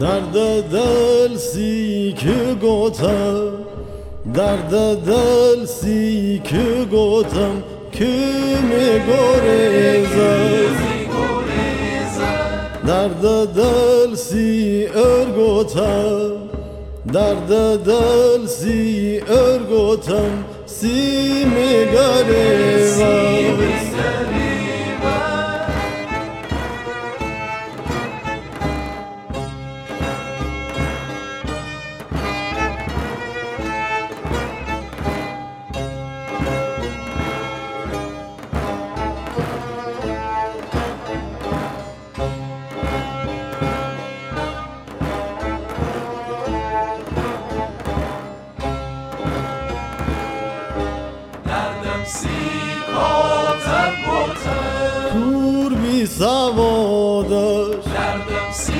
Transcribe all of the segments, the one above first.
درد دل سی که گوتم درد دل سی که گوتم که می گریزم درد دل سی ارگوتم درد دل سی ارگوتم سی می کور بی سوادش. دردم سی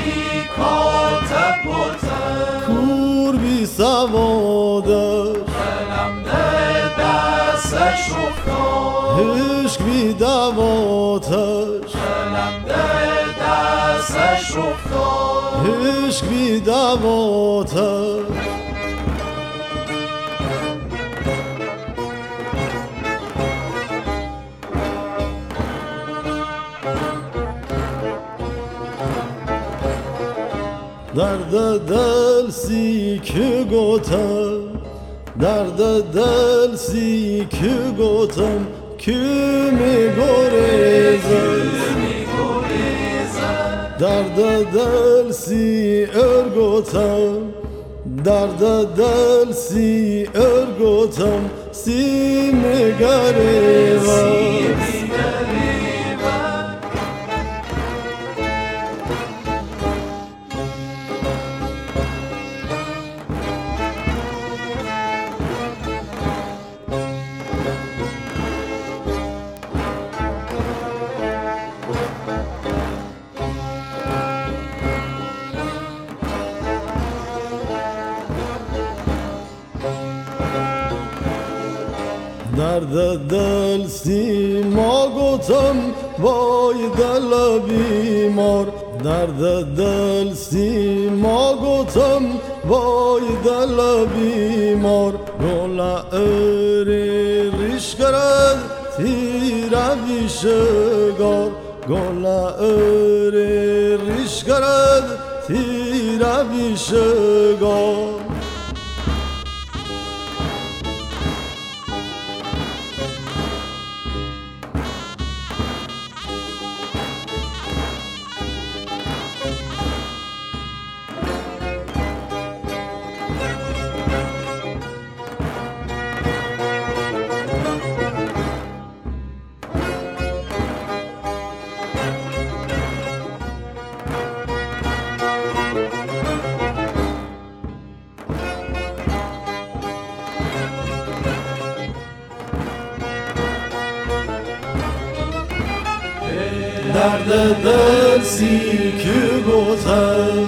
کاتب بودم کور بی سوادش. دلم ده دستش افتاد. عشق بی دواتش. دلم ده دستش افتاد. عشق بی دواتش. درد دل سی که گوتم درد دل سی که گوتم که می درد دل سی ارگوتم درد دل سی ارگوتم سی می درد دل سی ما گوتم وای دل بیمار. درد دل سی ما گوتم وای دل بیمار. گل اری ریش کرد تیر بیشگار گل اری ریش کرد تیر بیشگار درد دل سی که گوتم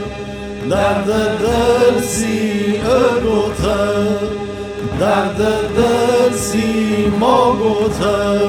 درد دل سی گوتم درد دل سی ما گوتم